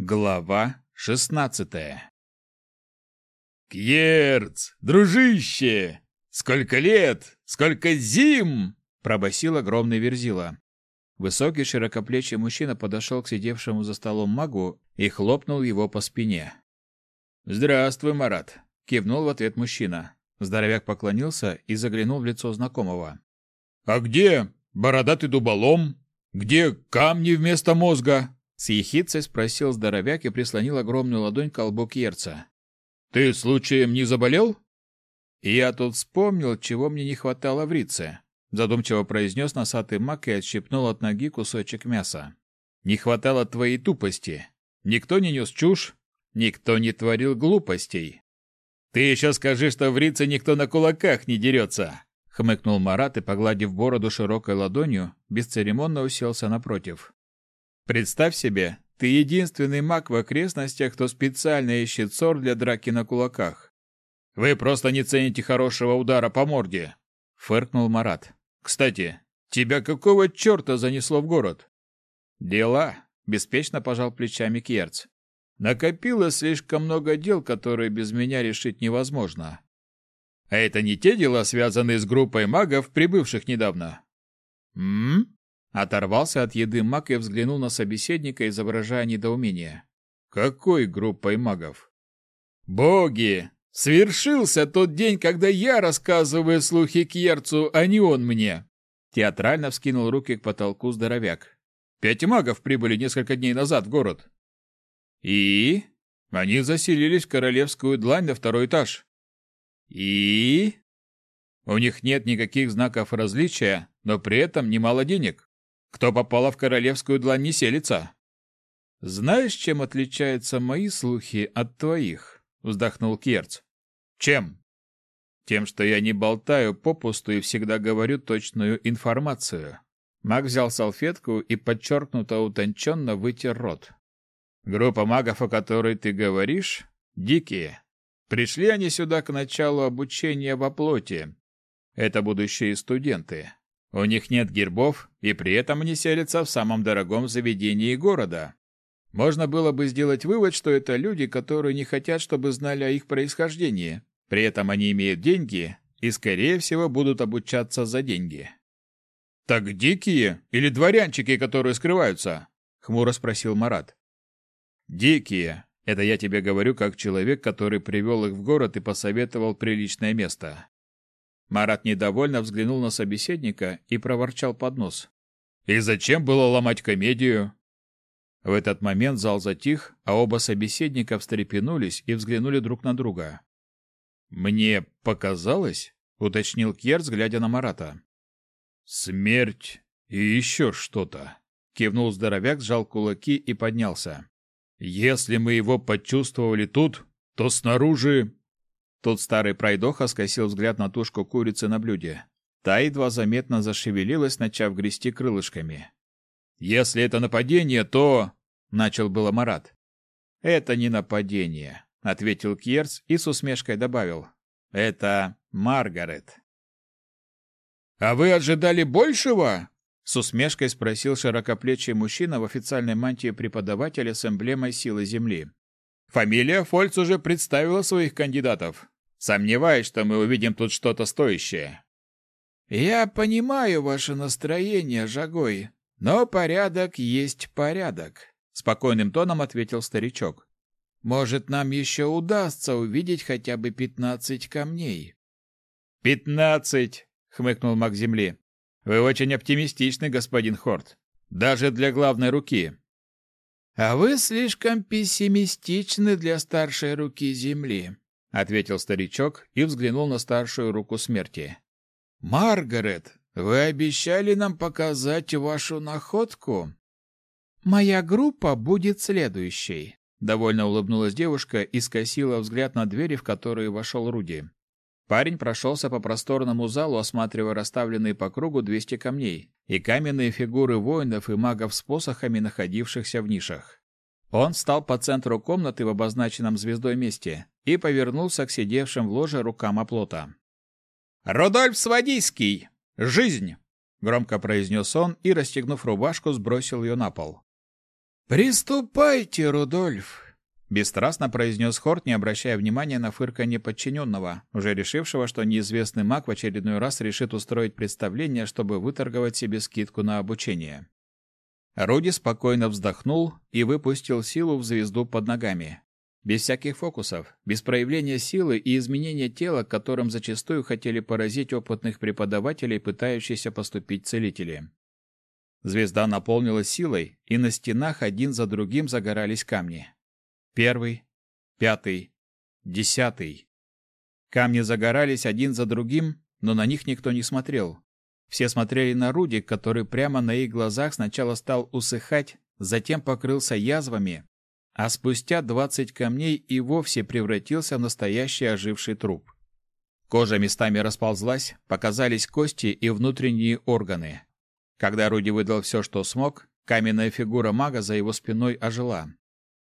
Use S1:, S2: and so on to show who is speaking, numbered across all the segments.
S1: Глава шестнадцатая «Кьерц, дружище! Сколько лет! Сколько зим!» — пробасил огромный верзила. Высокий широкоплечий мужчина подошел к сидевшему за столом магу и хлопнул его по спине. «Здравствуй, Марат!» — кивнул в ответ мужчина. Здоровяк поклонился и заглянул в лицо знакомого. «А где бородатый дуболом? Где камни вместо мозга?» С ехицей спросил здоровяк и прислонил огромную ладонь к колбу Кьерца. «Ты случаем не заболел?» Я тут вспомнил, чего мне не хватало в Рице. Задумчиво произнес носатый маг и отщипнул от ноги кусочек мяса. «Не хватало твоей тупости. Никто не нес чушь, никто не творил глупостей. Ты еще скажи, что в Рице никто на кулаках не дерется!» Хмыкнул Марат и, погладив бороду широкой ладонью, бесцеремонно уселся напротив. Представь себе, ты единственный маг в окрестностях, кто специально ищет ссор для драки на кулаках. Вы просто не цените хорошего удара по морде, фыркнул Марат. Кстати, тебя какого черта занесло в город? Дела, беспечно пожал плечами Кьерц. Накопилось слишком много дел, которые без меня решить невозможно. А это не те дела, связанные с группой магов, прибывших недавно. М? Оторвался от еды маг и взглянул на собеседника, изображая недоумение. «Какой группой магов?» «Боги! Свершился тот день, когда я рассказываю слухи Кьерцу, а не он мне!» Театрально вскинул руки к потолку здоровяк. «Пять магов прибыли несколько дней назад в город». «И?» Они заселились в королевскую длань на второй этаж. «И?» У них нет никаких знаков различия, но при этом немало денег. Кто попало в королевскую длань не селится. Знаешь, чем отличаются мои слухи от твоих? вздохнул Керц. Чем? Тем, что я не болтаю попусту и всегда говорю точную информацию. Маг взял салфетку и подчеркнуто утонченно вытер рот. Группа магов, о которой ты говоришь, дикие. Пришли они сюда к началу обучения во плоти. Это будущие студенты. У них нет гербов, и при этом они селятся в самом дорогом заведении города. Можно было бы сделать вывод, что это люди, которые не хотят, чтобы знали о их происхождении. При этом они имеют деньги и, скорее всего, будут обучаться за деньги. «Так дикие или дворянчики, которые скрываются?» — хмуро спросил Марат. «Дикие. Это я тебе говорю как человек, который привел их в город и посоветовал приличное место. Марат недовольно взглянул на собеседника и проворчал под нос. «И зачем было ломать комедию?» В этот момент зал затих, а оба собеседника встрепенулись и взглянули друг на друга. «Мне показалось?» — уточнил Кьерц, глядя на Марата. «Смерть и еще что-то», — кивнул здоровяк, сжал кулаки и поднялся. «Если мы его почувствовали тут, то снаружи Тут старый пройдоха скосил взгляд на тушку курицы на блюде. Та едва заметно зашевелилась, начав грести крылышками. «Если это нападение, то...» — начал было Марат. «Это не нападение», — ответил Кьерц и с усмешкой добавил. «Это Маргарет». «А вы ожидали большего?» — с усмешкой спросил широкоплечий мужчина в официальной мантии преподавателя с эмблемой силы Земли. Фамилия Фольц уже представила своих кандидатов. Сомневаюсь, что мы увидим тут что-то стоящее. Я понимаю ваше настроение, Жагой, но порядок есть порядок, спокойным тоном ответил старичок. Может, нам еще удастся увидеть хотя бы пятнадцать камней. «Пятнадцать!» — хмыкнул маг земли. «Вы очень оптимистичны, господин Хорт. Даже для главной руки. А вы слишком пессимистичны для старшей руки земли, ответил старичок и взглянул на старшую руку смерти. Маргарет, вы обещали нам показать вашу находку. Моя группа будет следующей, довольно улыбнулась девушка и скосила взгляд на двери, в которые вошел Руди. Парень прошелся по просторному залу, осматривая расставленные по кругу 200 камней, и каменные фигуры воинов и магов с посохами, находившихся в нишах. Он встал по центру комнаты в обозначенном звездой месте и повернулся к сидевшим в ложе рукам оплота. «Рудольф Свадийский! Жизнь!» — громко произнес он и, расстегнув рубашку, сбросил ее на пол. «Приступайте, Рудольф!» Бесстрастно произнес Хорт, не обращая внимания на фырканье подчиненного, уже решившего, что неизвестный маг в очередной раз решит устроить представление, чтобы выторговать себе скидку на обучение. Руди спокойно вздохнул и выпустил силу в звезду под ногами. Без всяких фокусов, без проявления силы и изменения тела, которым зачастую хотели поразить опытных преподавателей, пытающихся поступить целители. Звезда наполнилась силой, и на стенах один за другим загорались камни. Первый, пятый, десятый. Камни загорались один за другим, но на них никто не смотрел. Все смотрели на Руди, который прямо на их глазах сначала стал усыхать, затем покрылся язвами, а спустя двадцать камней и вовсе превратился в настоящий оживший труп. Кожа местами расползлась, показались кости и внутренние органы. Когда Руди выдал все, что смог, каменная фигура мага за его спиной ожила.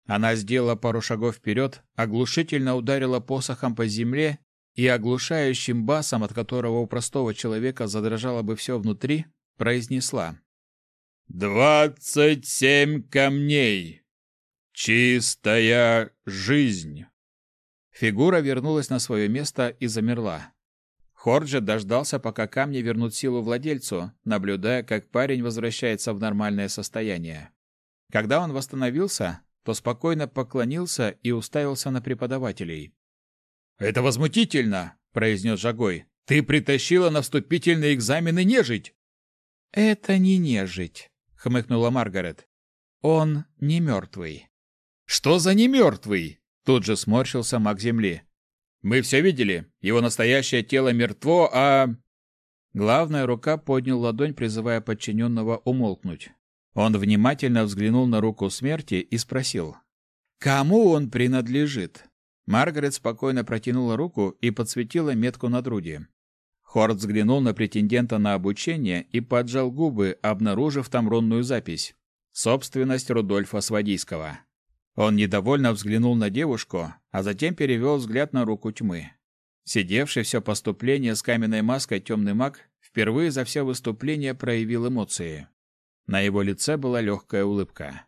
S1: Она сделала пару шагов вперед, оглушительно ударила посохом по земле и оглушающим басом, от которого у простого человека задрожало бы все внутри, произнесла. «Двадцать семь камней! Чистая жизнь!» Фигура вернулась на свое место и замерла. Хорджи дождался, пока камни вернут силу владельцу, наблюдая, как парень возвращается в нормальное состояние. Когда он восстановился, то спокойно поклонился и уставился на преподавателей. «Это возмутительно!» — произнес Жагой. «Ты притащила на вступительные экзамены нежить!» «Это не нежить», — хмыкнула Маргарет. «Он не мертвый». «Что за не мертвый?» — тут же сморщился маг Земли. «Мы все видели. Его настоящее тело мертво, а...» Главная рука поднял ладонь, призывая подчиненного умолкнуть. Он внимательно взглянул на руку смерти и спросил. «Кому он принадлежит?» Маргарет спокойно протянула руку и подсветила метку на груди. Хорд взглянул на претендента на обучение и поджал губы, обнаружив там рунную запись. Собственность Рудольфа Свадийского. Он недовольно взглянул на девушку, а затем перевел взгляд на руку тьмы. Сидевший все поступление с каменной маской темный маг впервые за все выступление проявил эмоции. На его лице была легкая улыбка.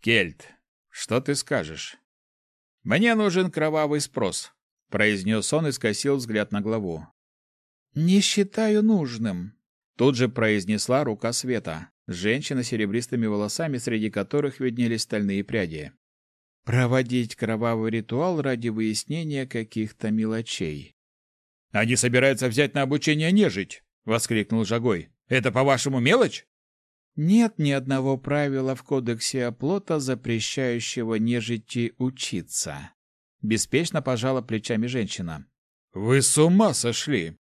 S1: «Кельт, что ты скажешь?» «Мне нужен кровавый спрос», — произнес он и скосил взгляд на главу. «Не считаю нужным», — тут же произнесла рука Света, женщина с серебристыми волосами, среди которых виднелись стальные пряди. «Проводить кровавый ритуал ради выяснения каких-то мелочей». «Они собираются взять на обучение нежить!» — воскликнул Жагой. «Это, по-вашему, мелочь?» Нет ни одного правила в кодексе оплота, запрещающего нежити учиться. Беспечно пожала плечами женщина. Вы с ума сошли?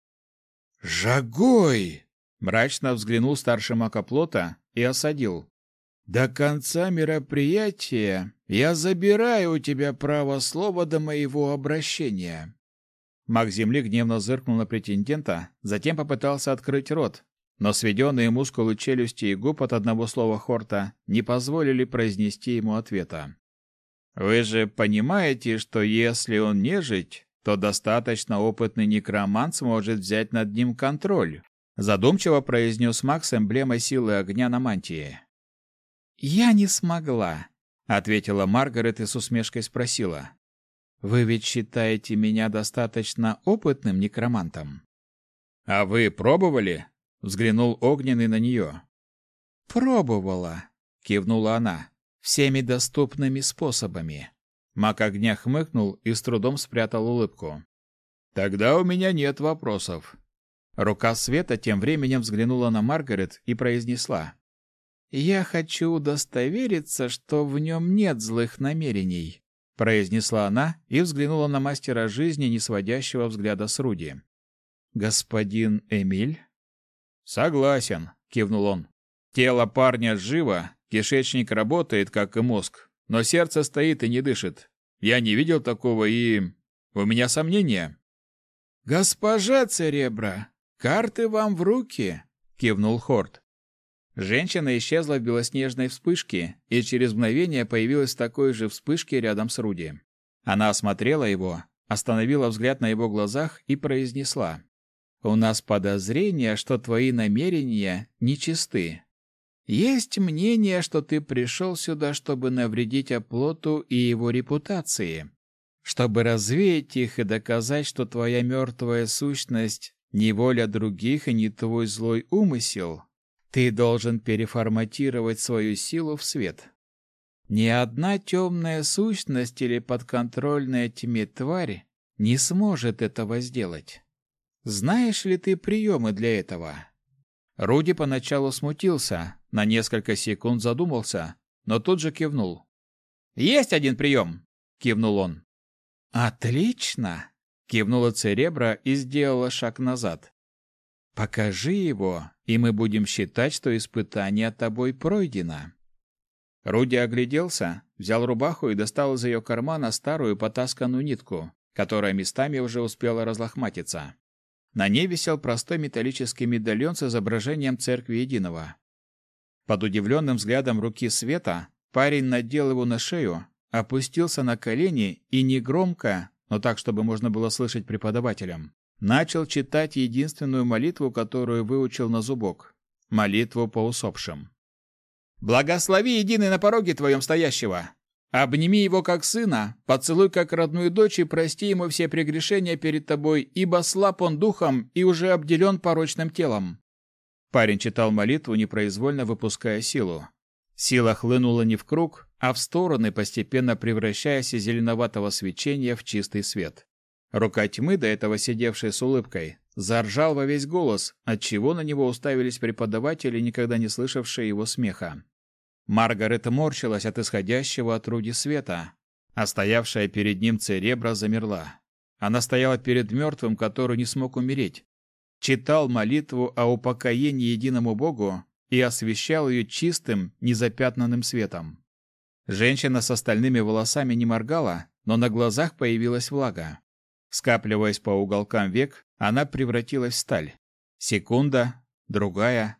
S1: Жагой! Мрачно взглянул старший маг оплота и осадил. До конца мероприятия я забираю у тебя право слова до моего обращения. Маг земли гневно зыркнул на претендента, затем попытался открыть рот, но сведенные мускулы челюсти и губ от одного слова Хорта не позволили произнести ему ответа. «Вы же понимаете, что если он нежить, то достаточно опытный некромант сможет взять над ним контроль», задумчиво произнес Макс эмблемой силы огня на мантии. «Я не смогла», — ответила Маргарет и с усмешкой спросила. «Вы ведь считаете меня достаточно опытным некромантом?» «А вы пробовали?» Взглянул Огненный на нее. «Пробовала», — кивнула она, — «всеми доступными способами». Мак огня хмыкнул и с трудом спрятал улыбку. «Тогда у меня нет вопросов». Рука Света тем временем взглянула на Маргарет и произнесла. «Я хочу удостовериться, что в нем нет злых намерений», произнесла она и взглянула на мастера жизни, не сводящего взгляда с Руди. «Господин Эмиль?» Согласен, кивнул он. Тело парня живо, кишечник работает, как и мозг, но сердце стоит и не дышит. Я не видел такого и у меня сомнения. Госпожа Церебра, карты вам в руки, кивнул Хорт. Женщина исчезла в белоснежной вспышке и через мгновение появилась в такой же вспышке рядом с Руди. Она осмотрела его, остановила взгляд на его глазах и произнесла: у нас подозрение, что твои намерения нечисты. Есть мнение, что ты пришел сюда, чтобы навредить оплоту и его репутации, чтобы развеять их и доказать, что твоя мертвая сущность не воля других и не твой злой умысел. Ты должен переформатировать свою силу в свет. Ни одна темная сущность или подконтрольная тьме тварь не сможет этого сделать. Знаешь ли ты приемы для этого? Руди поначалу смутился, на несколько секунд задумался, но тут же кивнул. «Есть один прием!» — кивнул он. «Отлично!» — кивнула Церебра и сделала шаг назад. «Покажи его, и мы будем считать, что испытание тобой пройдено». Руди огляделся, взял рубаху и достал из ее кармана старую потасканную нитку, которая местами уже успела разлохматиться. На ней висел простой металлический медальон с изображением Церкви Единого. Под удивленным взглядом руки Света парень надел его на шею, опустился на колени и негромко, но так, чтобы можно было слышать преподавателям, начал читать единственную молитву, которую выучил на зубок — молитву по усопшим. «Благослови единый на пороге твоем стоящего, Обними его как сына, поцелуй как родную дочь и прости ему все прегрешения перед тобой, ибо слаб он духом и уже обделен порочным телом». Парень читал молитву, непроизвольно выпуская силу. Сила хлынула не в круг, а в стороны, постепенно превращаясь из зеленоватого свечения в чистый свет. Рука тьмы, до этого сидевшая с улыбкой, заржал во весь голос, отчего на него уставились преподаватели, никогда не слышавшие его смеха. Маргарет морщилась от исходящего от Руди света, а стоявшая перед ним церебра замерла. Она стояла перед мертвым, который не смог умереть, читал молитву о упокоении единому Богу и освещал ее чистым, незапятнанным светом. Женщина с остальными волосами не моргала, но на глазах появилась влага. Скапливаясь по уголкам век, она превратилась в сталь. Секунда, другая,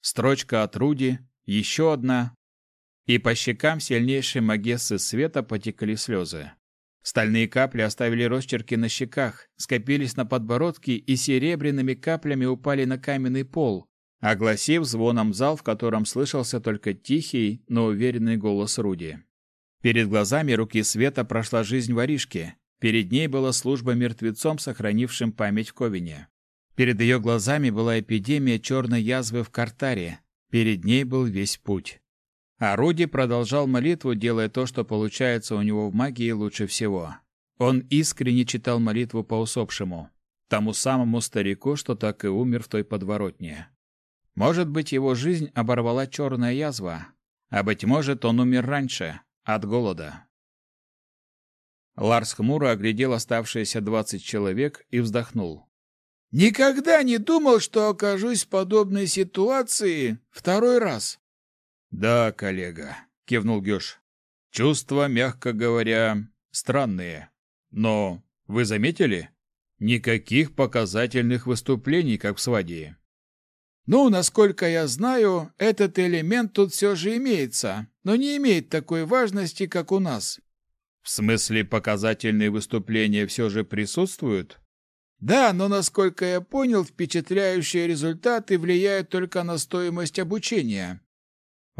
S1: строчка от Руди, еще одна, и по щекам сильнейшей магессы света потекли слезы. Стальные капли оставили росчерки на щеках, скопились на подбородке и серебряными каплями упали на каменный пол, огласив звоном зал, в котором слышался только тихий, но уверенный голос Руди. Перед глазами руки света прошла жизнь воришки. Перед ней была служба мертвецом, сохранившим память в Ковине. Перед ее глазами была эпидемия черной язвы в Картаре. Перед ней был весь путь. А Руди продолжал молитву, делая то, что получается у него в магии лучше всего. Он искренне читал молитву по усопшему, тому самому старику, что так и умер в той подворотне. Может быть, его жизнь оборвала черная язва, а быть может, он умер раньше, от голода. Ларс хмуро оглядел оставшиеся двадцать человек и вздохнул. «Никогда не думал, что окажусь в подобной ситуации второй раз. Да, коллега, кивнул Гёш. Чувства, мягко говоря, странные. Но вы заметили? Никаких показательных выступлений, как в свадье. Ну, насколько я знаю, этот элемент тут все же имеется, но не имеет такой важности, как у нас. В смысле, показательные выступления все же присутствуют? Да, но насколько я понял, впечатляющие результаты влияют только на стоимость обучения.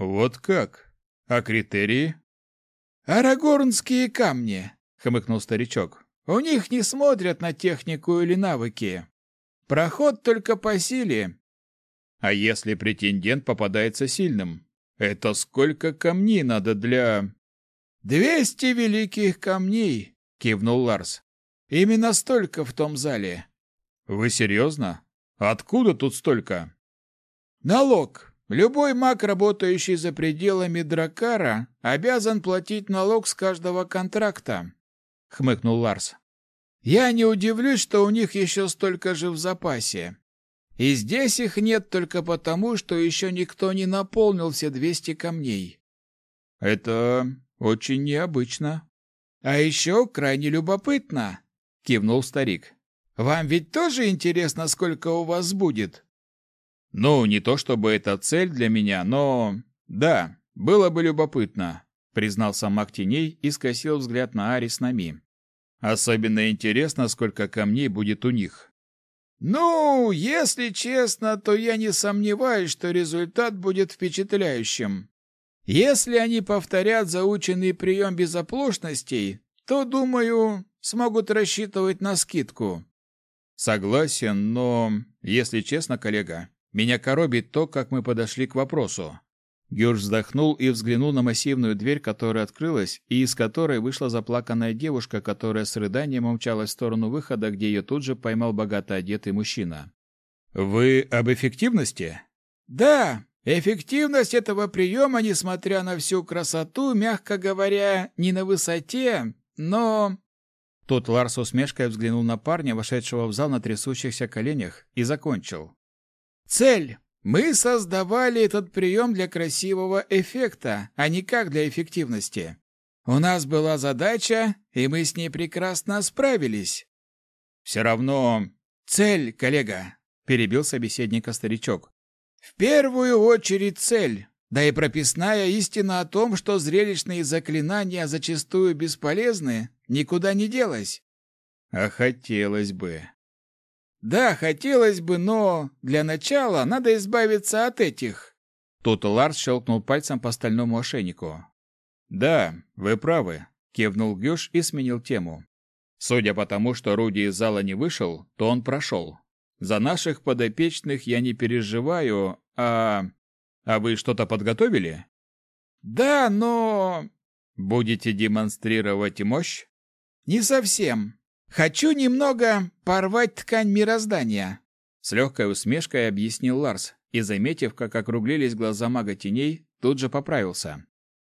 S1: Вот как? А критерии? Арагорнские камни, хмыкнул старичок. У них не смотрят на технику или навыки. Проход только по силе. А если претендент попадается сильным? Это сколько камней надо для «Двести великих камней!» — кивнул Ларс. «Именно столько в том зале». «Вы серьезно? Откуда тут столько?» «Налог. Любой маг, работающий за пределами Дракара, обязан платить налог с каждого контракта, хмыкнул Ларс. Я не удивлюсь, что у них еще столько же в запасе. И здесь их нет только потому, что еще никто не наполнил все двести камней. Это очень необычно. А еще крайне любопытно, кивнул старик. Вам ведь тоже интересно, сколько у вас будет? Ну, не то чтобы это цель для меня, но... Да, было бы любопытно, признался маг теней и скосил взгляд на Арис Нами. Особенно интересно, сколько камней будет у них. Ну, если честно, то я не сомневаюсь, что результат будет впечатляющим. Если они повторят заученный прием без оплошностей, то, думаю, смогут рассчитывать на скидку. Согласен, но, если честно, коллега, меня коробит то, как мы подошли к вопросу. Гюрж вздохнул и взглянул на массивную дверь, которая открылась, и из которой вышла заплаканная девушка, которая с рыданием умчалась в сторону выхода, где ее тут же поймал богато одетый мужчина. «Вы об эффективности?» «Да, эффективность этого приема, несмотря на всю красоту, мягко говоря, не на высоте, но...» Тут Ларс усмешкой взглянул на парня, вошедшего в зал на трясущихся коленях, и закончил. «Цель мы создавали этот прием для красивого эффекта, а не как для эффективности. У нас была задача, и мы с ней прекрасно справились. Все равно цель, коллега, перебил собеседника старичок. В первую очередь цель, да и прописная истина о том, что зрелищные заклинания зачастую бесполезны, никуда не делась. А хотелось бы. Да, хотелось бы, но для начала надо избавиться от этих. Тут Ларс щелкнул пальцем по стальному ошейнику. Да, вы правы, кивнул Гюш и сменил тему. Судя по тому, что Руди из зала не вышел, то он прошел. За наших подопечных я не переживаю, а а вы что-то подготовили? Да, но будете демонстрировать мощь? Не совсем. Хочу немного порвать ткань мироздания, с легкой усмешкой объяснил Ларс и, заметив, как округлились глаза мага теней, тут же поправился.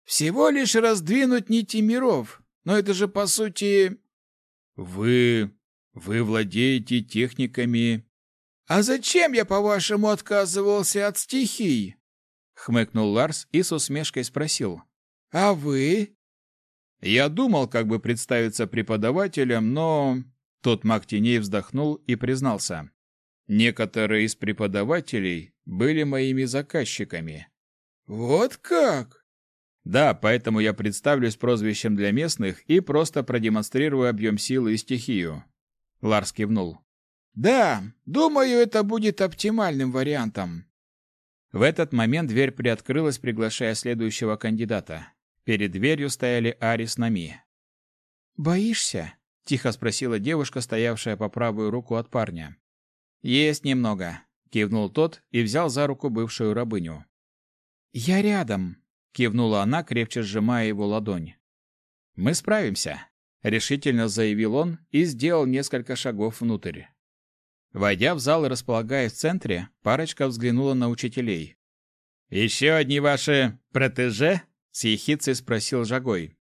S1: Всего лишь раздвинуть нити миров, но это же по сути вы вы владеете техниками. А зачем я, по-вашему, отказывался от стихий? хмыкнул Ларс и с усмешкой спросил: "А вы?" Я думал, как бы представиться преподавателем, но тот маг теней вздохнул и признался: некоторые из преподавателей были моими заказчиками. Вот как? Да, поэтому я представлюсь прозвищем для местных и просто продемонстрирую объем силы и стихию. Ларс кивнул. Да, думаю, это будет оптимальным вариантом. В этот момент дверь приоткрылась, приглашая следующего кандидата. Перед дверью стояли Ари с Нами. «Боишься?» — тихо спросила девушка, стоявшая по правую руку от парня. «Есть немного», — кивнул тот и взял за руку бывшую рабыню. «Я рядом», — кивнула она, крепче сжимая его ладонь. «Мы справимся», — решительно заявил он и сделал несколько шагов внутрь. Войдя в зал и располагаясь в центре, парочка взглянула на учителей. «Еще одни ваши протеже?» С ехицей спросил Жагой.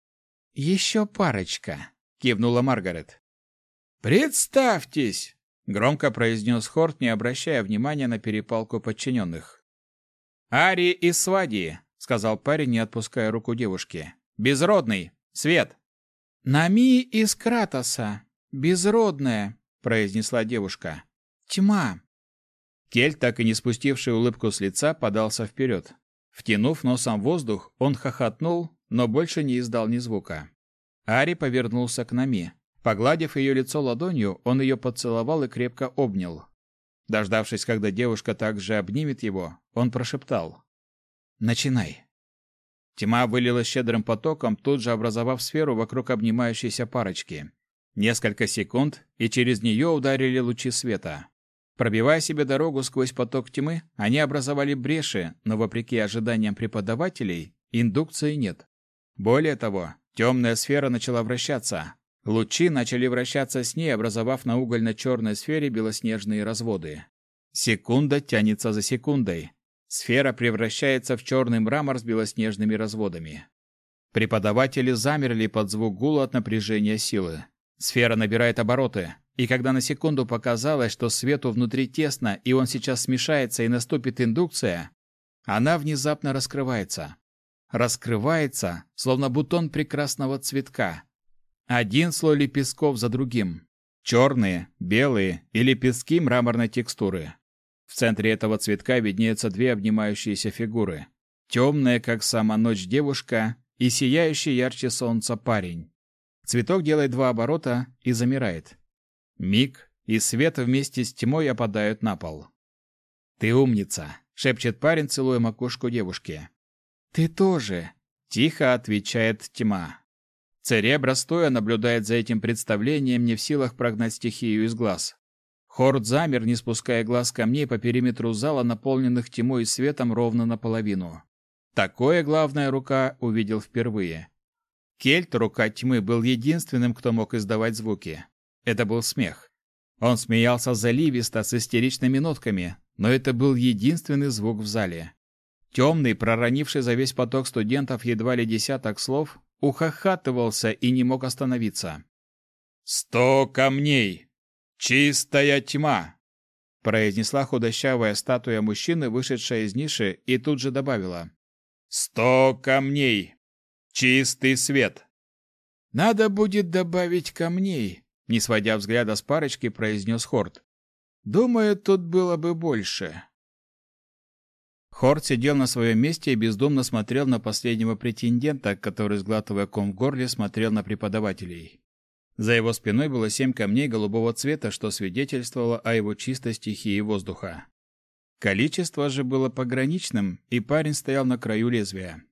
S1: «Еще парочка», — кивнула Маргарет. «Представьтесь!» — громко произнес Хорт, не обращая внимания на перепалку подчиненных. «Ари из Свадии», — сказал парень, не отпуская руку девушки. «Безродный! Свет!» «Нами из Кратоса! Безродная!» — произнесла девушка. «Тьма!» Кель, так и не спустивший улыбку с лица, подался вперед. Втянув носом воздух, он хохотнул, но больше не издал ни звука. Ари повернулся к Нами. Погладив ее лицо ладонью, он ее поцеловал и крепко обнял. Дождавшись, когда девушка также обнимет его, он прошептал. «Начинай». Тьма вылилась щедрым потоком, тут же образовав сферу вокруг обнимающейся парочки. Несколько секунд, и через нее ударили лучи света. Пробивая себе дорогу сквозь поток тьмы, они образовали бреши, но вопреки ожиданиям преподавателей, индукции нет. Более того, темная сфера начала вращаться. Лучи начали вращаться с ней, образовав на угольно-черной сфере белоснежные разводы. Секунда тянется за секундой. Сфера превращается в черный мрамор с белоснежными разводами. Преподаватели замерли под звук гула от напряжения силы. Сфера набирает обороты. И когда на секунду показалось, что свету внутри тесно, и он сейчас смешается и наступит индукция, она внезапно раскрывается. Раскрывается, словно бутон прекрасного цветка. Один слой лепестков за другим. Черные, белые и лепестки мраморной текстуры. В центре этого цветка виднеются две обнимающиеся фигуры. Темная, как сама ночь девушка, и сияющий ярче солнца парень. Цветок делает два оборота и замирает. Миг, и свет вместе с тьмой опадают на пол. «Ты умница!» — шепчет парень, целуя макушку девушки. «Ты тоже!» — тихо отвечает тьма. Церебра стоя наблюдает за этим представлением, не в силах прогнать стихию из глаз. Хорд замер, не спуская глаз камней по периметру зала, наполненных тьмой и светом ровно наполовину. Такое главная рука увидел впервые. Кельт, рука тьмы, был единственным, кто мог издавать звуки. Это был смех. Он смеялся заливисто, с истеричными нотками, но это был единственный звук в зале. Темный, проронивший за весь поток студентов едва ли десяток слов, ухахатывался и не мог остановиться. «Сто камней! Чистая тьма!» произнесла худощавая статуя мужчины, вышедшая из ниши, и тут же добавила. «Сто камней! Чистый свет!» «Надо будет добавить камней», — не сводя взгляда с парочки, произнес Хорд. «Думаю, тут было бы больше». Хорд сидел на своем месте и бездумно смотрел на последнего претендента, который, сглатывая ком в горле, смотрел на преподавателей. За его спиной было семь камней голубого цвета, что свидетельствовало о его чистой стихии воздуха. Количество же было пограничным, и парень стоял на краю лезвия.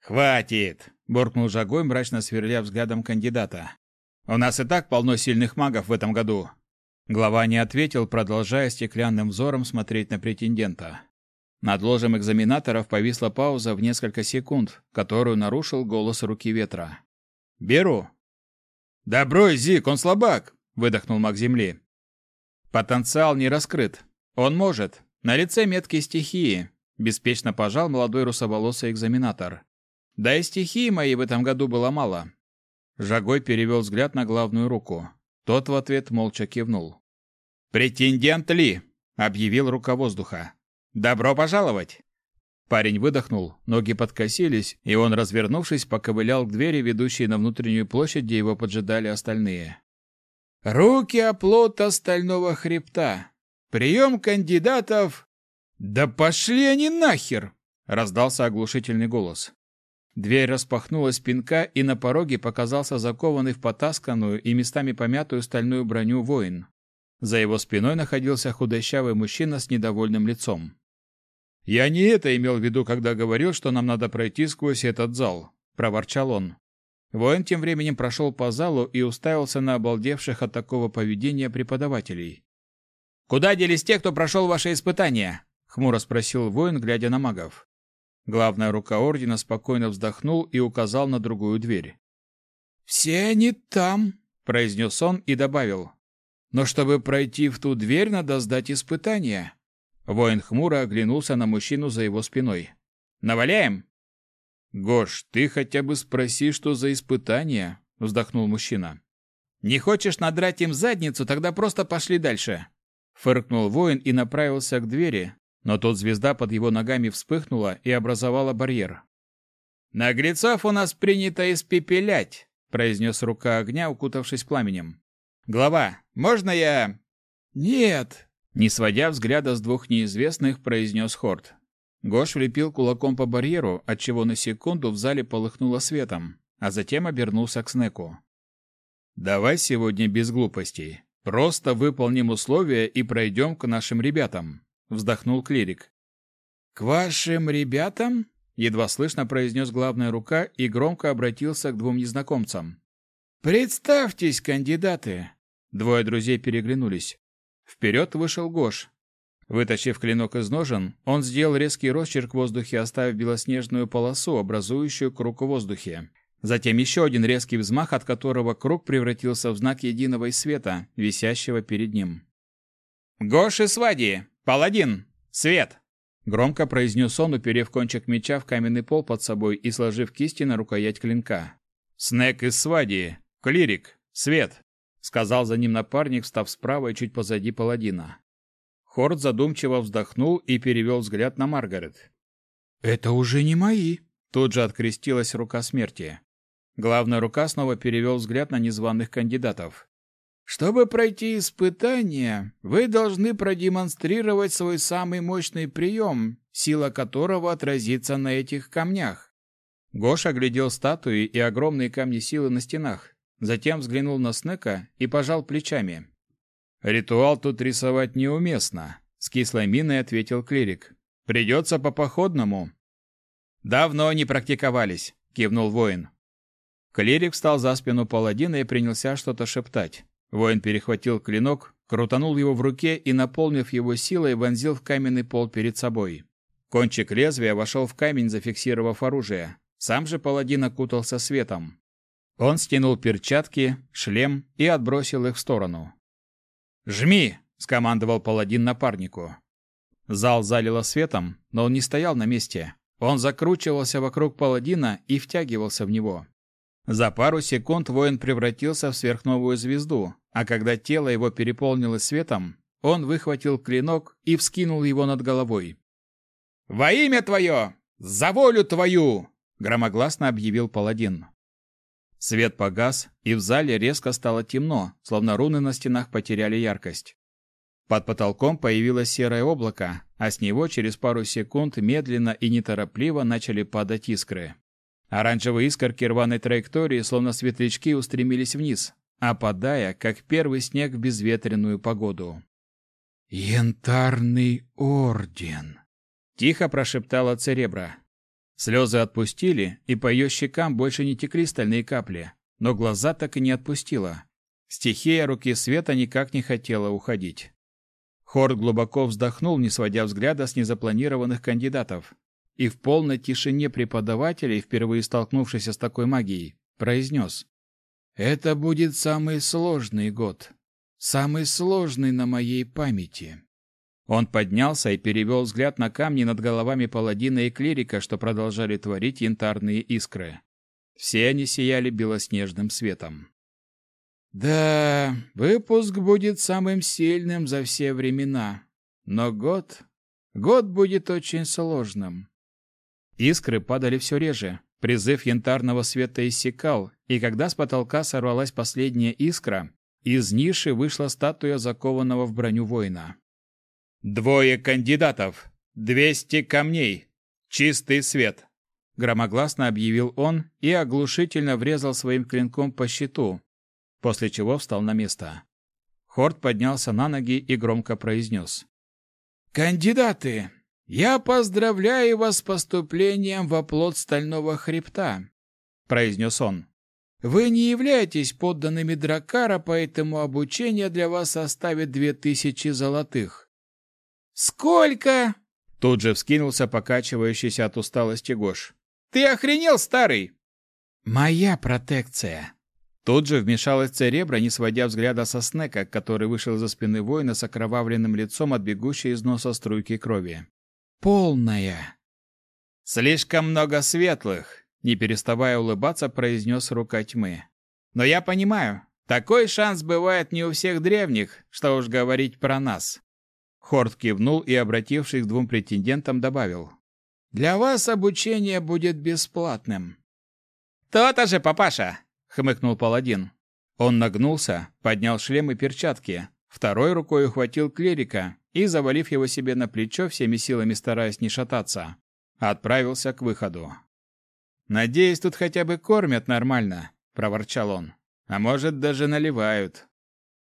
S1: «Хватит!» – буркнул Жагой, мрачно сверля взглядом кандидата. «У нас и так полно сильных магов в этом году». Глава не ответил, продолжая стеклянным взором смотреть на претендента. Над ложем экзаменаторов повисла пауза в несколько секунд, которую нарушил голос руки ветра. «Беру». «Да Зик, он слабак!» — выдохнул маг земли. «Потенциал не раскрыт. Он может. На лице метки стихии», — беспечно пожал молодой русоволосый экзаменатор. «Да и стихии моей в этом году было мало». Жагой перевел взгляд на главную руку. Тот в ответ молча кивнул. «Претендент Ли!» — объявил рука воздуха. «Добро пожаловать!» Парень выдохнул, ноги подкосились, и он, развернувшись, поковылял к двери, ведущей на внутреннюю площадь, где его поджидали остальные. «Руки оплот остального хребта! Прием кандидатов!» «Да пошли они нахер!» — раздался оглушительный голос. Дверь распахнулась пинка, и на пороге показался закованный в потасканную и местами помятую стальную броню воин. За его спиной находился худощавый мужчина с недовольным лицом. «Я не это имел в виду, когда говорил, что нам надо пройти сквозь этот зал», — проворчал он. Воин тем временем прошел по залу и уставился на обалдевших от такого поведения преподавателей. «Куда делись те, кто прошел ваше испытание?» — хмуро спросил воин, глядя на магов. Главная рука ордена спокойно вздохнул и указал на другую дверь. «Все они там», — произнес он и добавил. «Но чтобы пройти в ту дверь, надо сдать испытание. Воин хмуро оглянулся на мужчину за его спиной. «Наваляем?» «Гош, ты хотя бы спроси, что за испытание?» — вздохнул мужчина. «Не хочешь надрать им задницу, тогда просто пошли дальше!» Фыркнул воин и направился к двери, но тут звезда под его ногами вспыхнула и образовала барьер. «Наглецов у нас принято испепелять!» — произнес рука огня, укутавшись пламенем. «Глава, можно я...» «Нет!» Не сводя взгляда с двух неизвестных, произнес Хорд. Гош влепил кулаком по барьеру, отчего на секунду в зале полыхнуло светом, а затем обернулся к Снеку. «Давай сегодня без глупостей. Просто выполним условия и пройдем к нашим ребятам», — вздохнул клирик. «К вашим ребятам?» — едва слышно произнес главная рука и громко обратился к двум незнакомцам. «Представьтесь, кандидаты!» Двое друзей переглянулись. Вперед вышел Гош. Вытащив клинок из ножен, он сделал резкий росчерк в воздухе, оставив белоснежную полосу, образующую круг в воздухе. Затем еще один резкий взмах, от которого круг превратился в знак единого света, висящего перед ним. «Гош и Свади! Паладин! Свет!» Громко произнес он, уперев кончик меча в каменный пол под собой и сложив кисти на рукоять клинка. «Снег из Свади! Клирик! Свет!» — сказал за ним напарник, став справа и чуть позади паладина. Хорд задумчиво вздохнул и перевел взгляд на Маргарет. «Это уже не мои!» — тут же открестилась рука смерти. Главная рука снова перевел взгляд на незваных кандидатов. «Чтобы пройти испытание, вы должны продемонстрировать свой самый мощный прием, сила которого отразится на этих камнях». Гош оглядел статуи и огромные камни силы на стенах, Затем взглянул на Снека и пожал плечами. Ритуал тут рисовать неуместно, с кислой миной ответил клирик. Придется по походному. Давно не практиковались, кивнул воин. Клирик встал за спину паладина и принялся что-то шептать. Воин перехватил клинок, крутанул его в руке и, наполнив его силой, вонзил в каменный пол перед собой. Кончик лезвия вошел в камень, зафиксировав оружие. Сам же паладин окутался светом. Он стянул перчатки, шлем и отбросил их в сторону. «Жми!» — скомандовал паладин напарнику. Зал залило светом, но он не стоял на месте. Он закручивался вокруг паладина и втягивался в него. За пару секунд воин превратился в сверхновую звезду, а когда тело его переполнилось светом, он выхватил клинок и вскинул его над головой. «Во имя твое! За волю твою!» — громогласно объявил паладин. Свет погас, и в зале резко стало темно, словно руны на стенах потеряли яркость. Под потолком появилось серое облако, а с него через пару секунд медленно и неторопливо начали падать искры. Оранжевые искорки рваной траектории, словно светлячки, устремились вниз, опадая, как первый снег в безветренную погоду. «Янтарный орден!» — тихо прошептала Церебра. Слезы отпустили, и по ее щекам больше не текли стальные капли, но глаза так и не отпустила. Стихия руки света никак не хотела уходить. Хорд глубоко вздохнул, не сводя взгляда с незапланированных кандидатов, и в полной тишине преподавателей, впервые столкнувшийся с такой магией, произнес. «Это будет самый сложный год. Самый сложный на моей памяти». Он поднялся и перевел взгляд на камни над головами паладина и клирика, что продолжали творить янтарные искры. Все они сияли белоснежным светом. «Да, выпуск будет самым сильным за все времена. Но год... Год будет очень сложным. Искры падали все реже. Призыв янтарного света иссякал, и когда с потолка сорвалась последняя искра, из ниши вышла статуя закованного в броню воина. «Двое кандидатов! Двести камней! Чистый свет!» Громогласно объявил он и оглушительно врезал своим клинком по щиту, после чего встал на место. Хорд поднялся на ноги и громко произнес. «Кандидаты, «Я поздравляю вас с поступлением в оплот Стального Хребта», — произнес он. «Вы не являетесь подданными Дракара, поэтому обучение для вас составит две тысячи золотых». «Сколько?» — тут же вскинулся покачивающийся от усталости Гош. «Ты охренел, старый?» «Моя протекция», Тут же вмешалась Церебра, не сводя взгляда со Снека, который вышел за спины воина с окровавленным лицом от бегущей из носа струйки крови полная. Слишком много светлых, не переставая улыбаться, произнес рука тьмы. Но я понимаю, такой шанс бывает не у всех древних, что уж говорить про нас. Хорд кивнул и, обратившись к двум претендентам, добавил: "Для вас обучение будет бесплатным". "То-то же, папаша", хмыкнул паладин. Он нагнулся, поднял шлем и перчатки, второй рукой ухватил клирика, и, завалив его себе на плечо, всеми силами стараясь не шататься, отправился к выходу. «Надеюсь, тут хотя бы кормят нормально», — проворчал он. «А может, даже наливают».